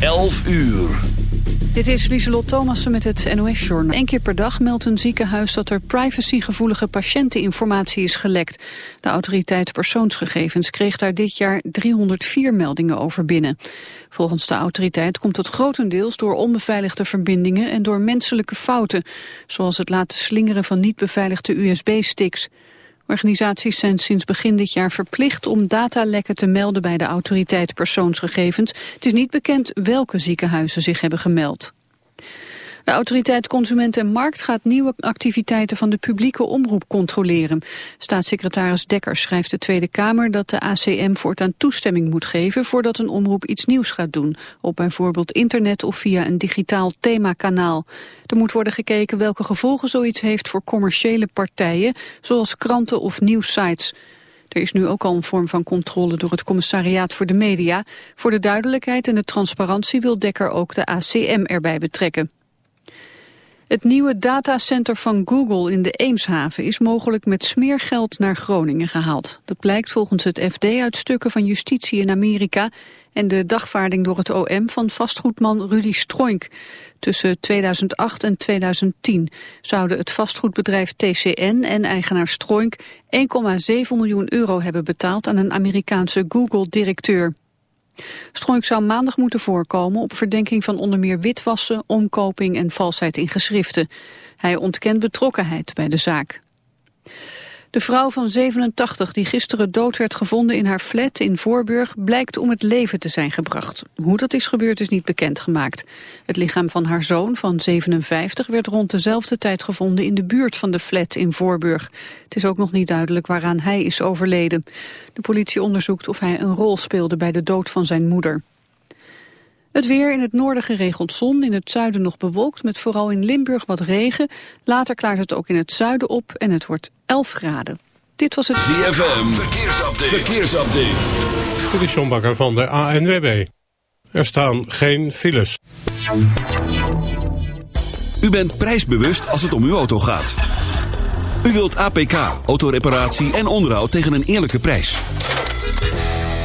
11 uur. Dit is Lieselot Thomassen met het NOS-journaal. Eén keer per dag meldt een ziekenhuis dat er privacygevoelige patiënteninformatie is gelekt. De autoriteit persoonsgegevens kreeg daar dit jaar 304 meldingen over binnen. Volgens de autoriteit komt het grotendeels door onbeveiligde verbindingen en door menselijke fouten, zoals het laten slingeren van niet beveiligde USB-sticks. Organisaties zijn sinds begin dit jaar verplicht om datalekken te melden bij de autoriteit persoonsgegevens. Het is niet bekend welke ziekenhuizen zich hebben gemeld. De autoriteit Consument en Markt gaat nieuwe activiteiten van de publieke omroep controleren. Staatssecretaris Dekker schrijft de Tweede Kamer dat de ACM voortaan toestemming moet geven voordat een omroep iets nieuws gaat doen, op bijvoorbeeld internet of via een digitaal themakanaal. Er moet worden gekeken welke gevolgen zoiets heeft voor commerciële partijen, zoals kranten of nieuwssites. Er is nu ook al een vorm van controle door het commissariaat voor de media. Voor de duidelijkheid en de transparantie wil Dekker ook de ACM erbij betrekken. Het nieuwe datacenter van Google in de Eemshaven is mogelijk met smeergeld naar Groningen gehaald. Dat blijkt volgens het FD uit stukken van justitie in Amerika en de dagvaarding door het OM van vastgoedman Rudy Stroink. Tussen 2008 en 2010 zouden het vastgoedbedrijf TCN en eigenaar Stroink 1,7 miljoen euro hebben betaald aan een Amerikaanse Google-directeur. Stroink zou maandag moeten voorkomen op verdenking van onder meer witwassen, omkoping en valsheid in geschriften. Hij ontkent betrokkenheid bij de zaak. De vrouw van 87 die gisteren dood werd gevonden in haar flat in Voorburg blijkt om het leven te zijn gebracht. Hoe dat is gebeurd is niet bekendgemaakt. Het lichaam van haar zoon van 57 werd rond dezelfde tijd gevonden in de buurt van de flat in Voorburg. Het is ook nog niet duidelijk waaraan hij is overleden. De politie onderzoekt of hij een rol speelde bij de dood van zijn moeder. Het weer in het noorden geregeld zon, in het zuiden nog bewolkt... met vooral in Limburg wat regen. Later klaart het ook in het zuiden op en het wordt 11 graden. Dit was het... ZFM, verkeersupdate. verkeersupdate. Dit is John Bakker van de ANWB. Er staan geen files. U bent prijsbewust als het om uw auto gaat. U wilt APK, autoreparatie en onderhoud tegen een eerlijke prijs.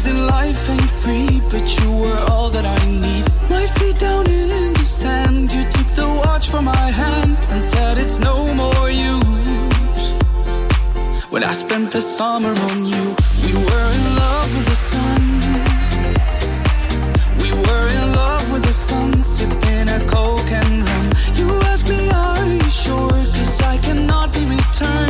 Things in life ain't free, but you were all that I need. Down in the sand, you took the watch from my hand and said it's no more use. When I spent the summer on you, we were in love with the sun. We were in love with the a coke and rum. You asked me, are you sure? Cause I cannot be returned.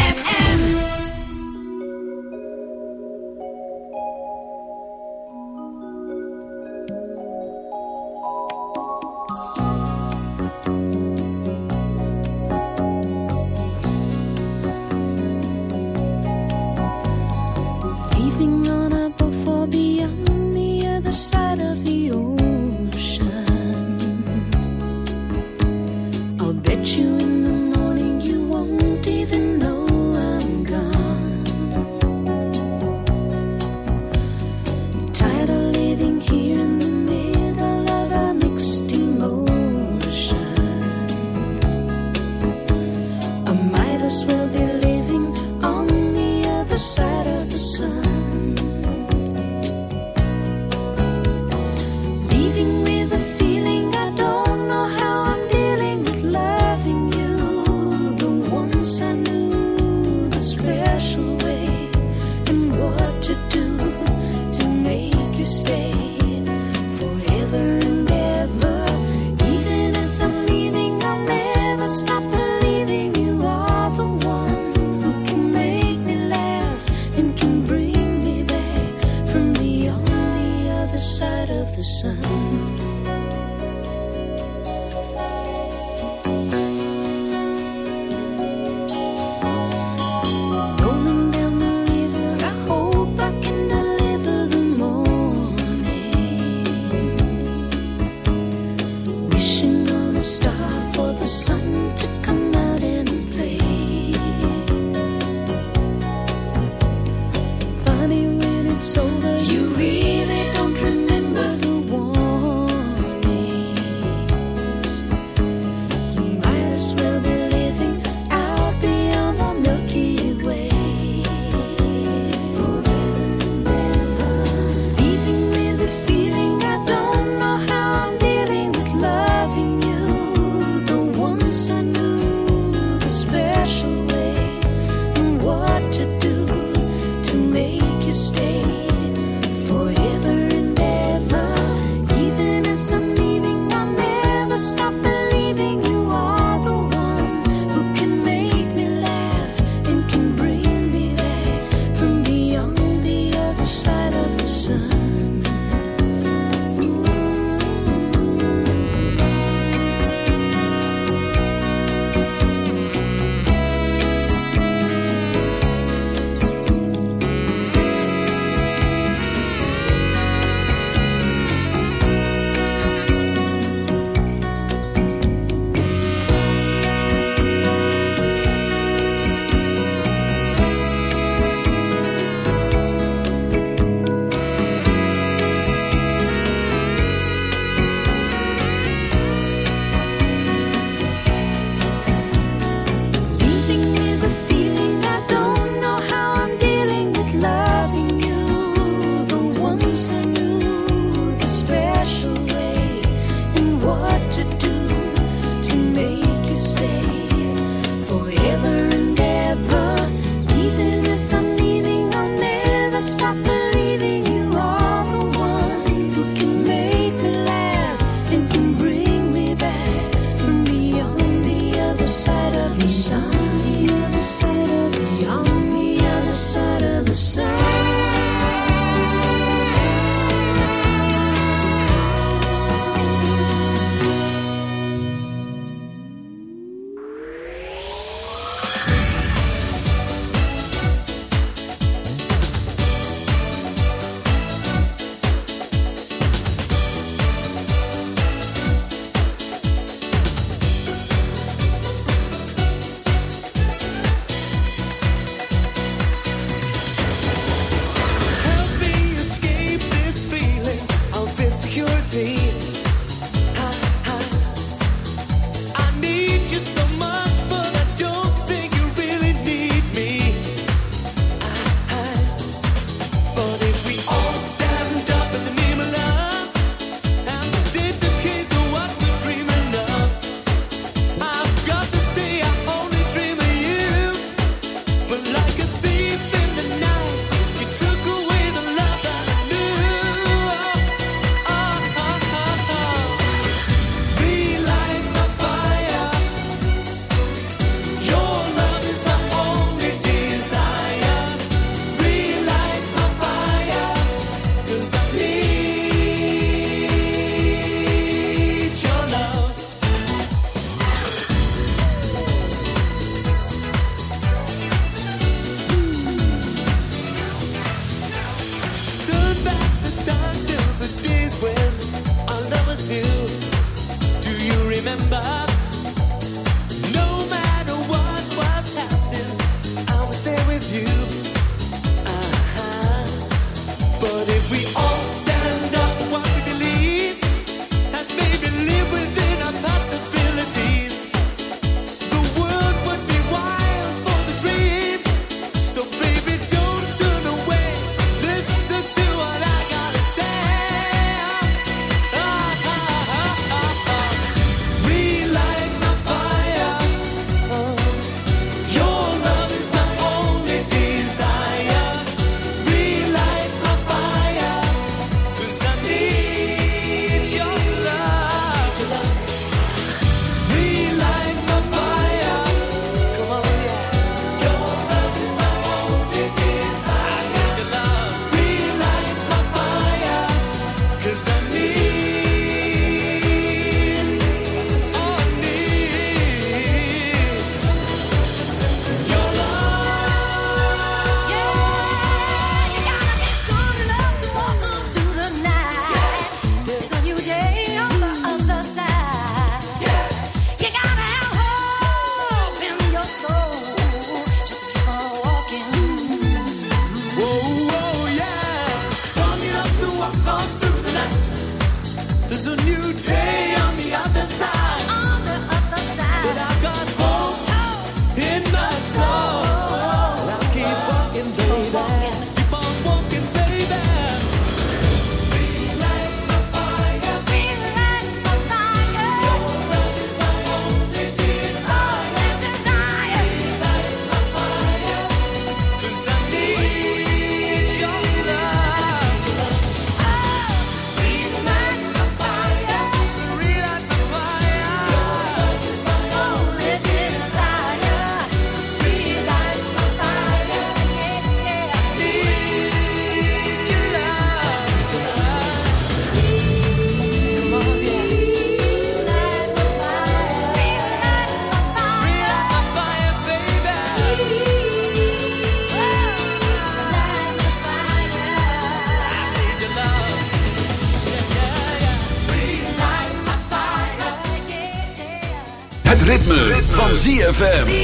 you stay. ZFM.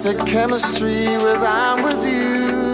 That mystic chemistry with I'm with you.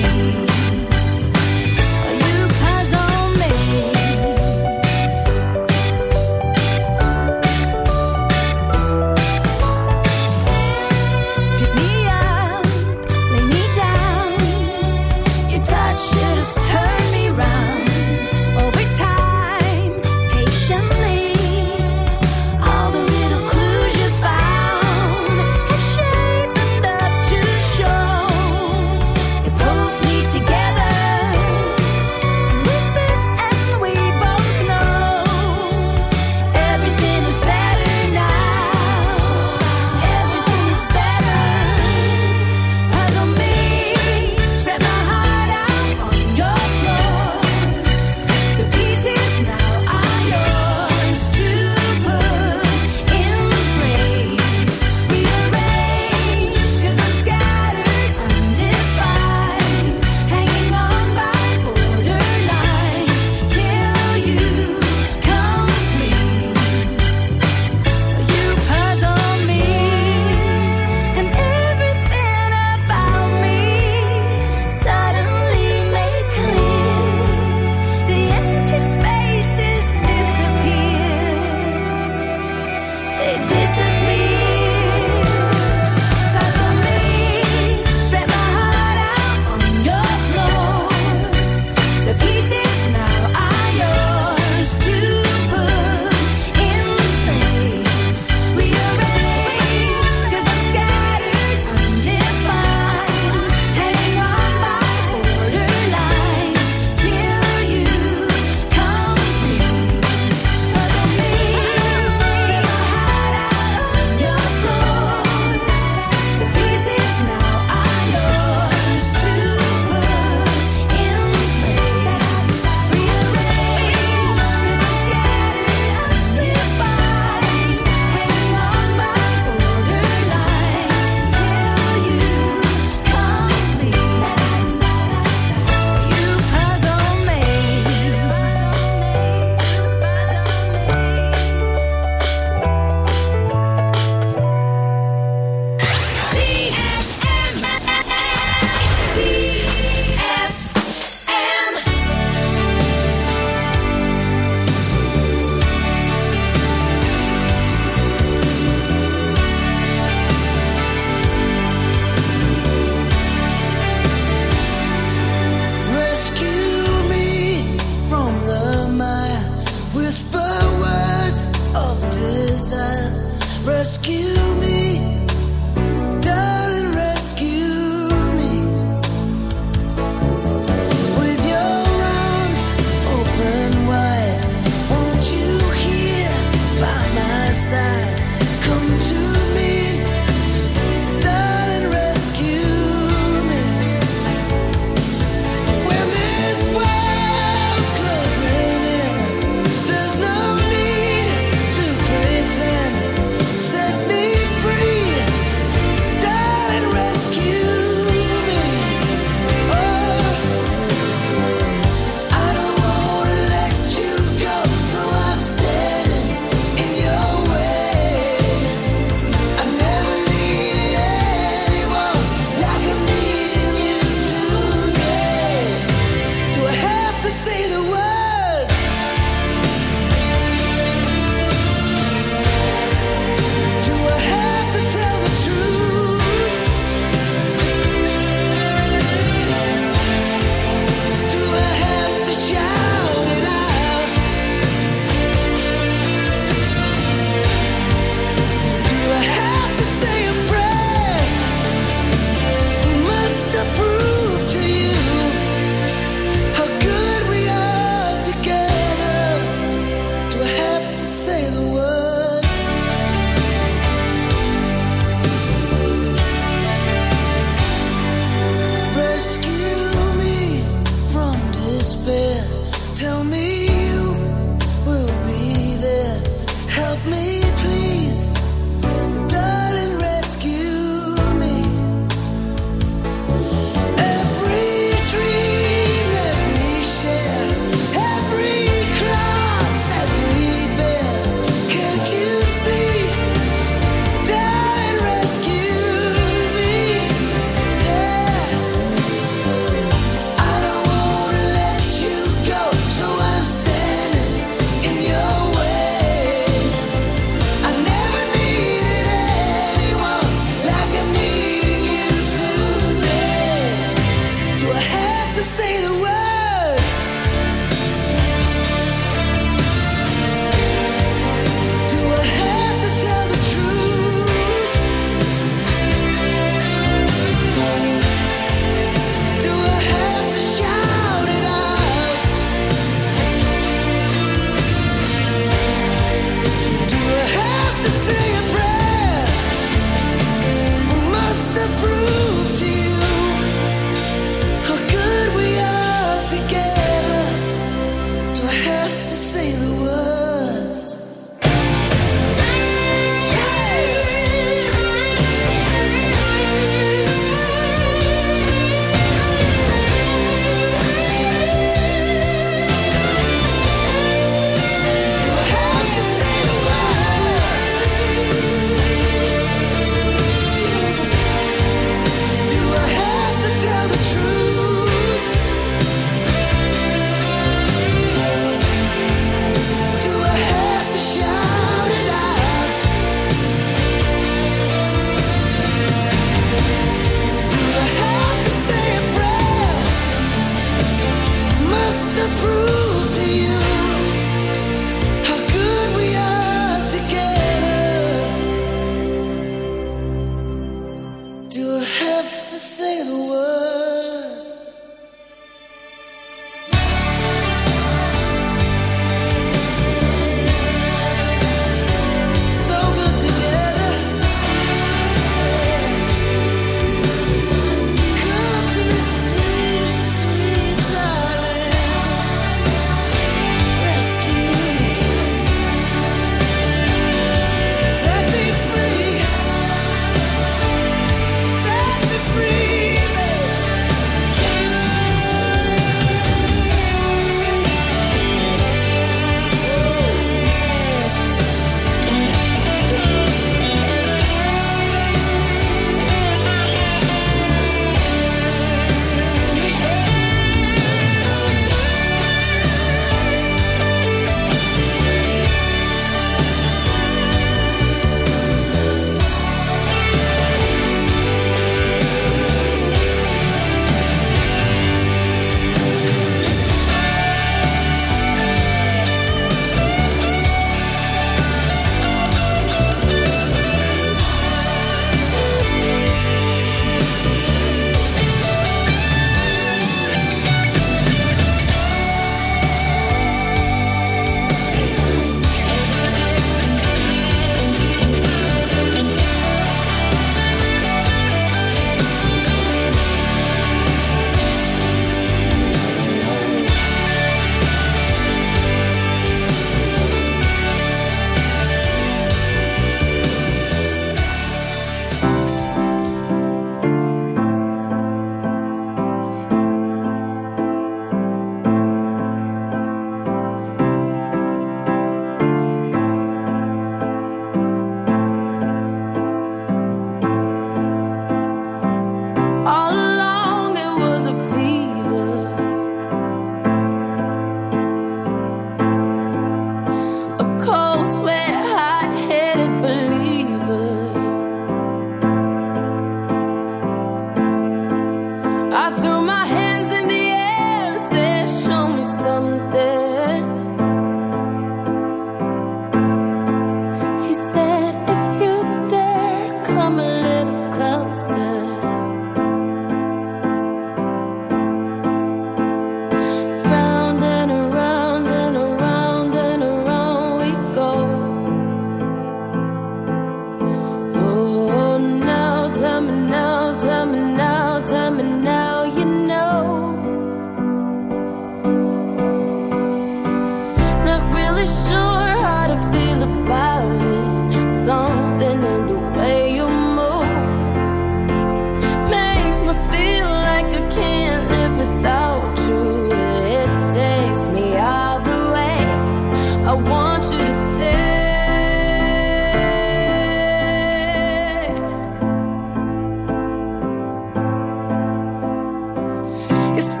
It's